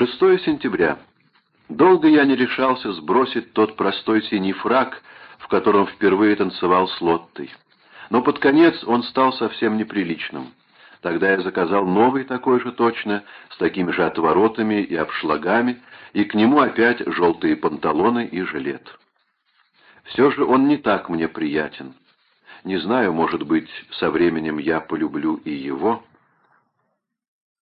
6 сентября. Долго я не решался сбросить тот простой синий фраг, в котором впервые танцевал с Лоттой. Но под конец он стал совсем неприличным. Тогда я заказал новый такой же точно, с такими же отворотами и обшлагами, и к нему опять желтые панталоны и жилет. Все же он не так мне приятен. Не знаю, может быть, со временем я полюблю и его,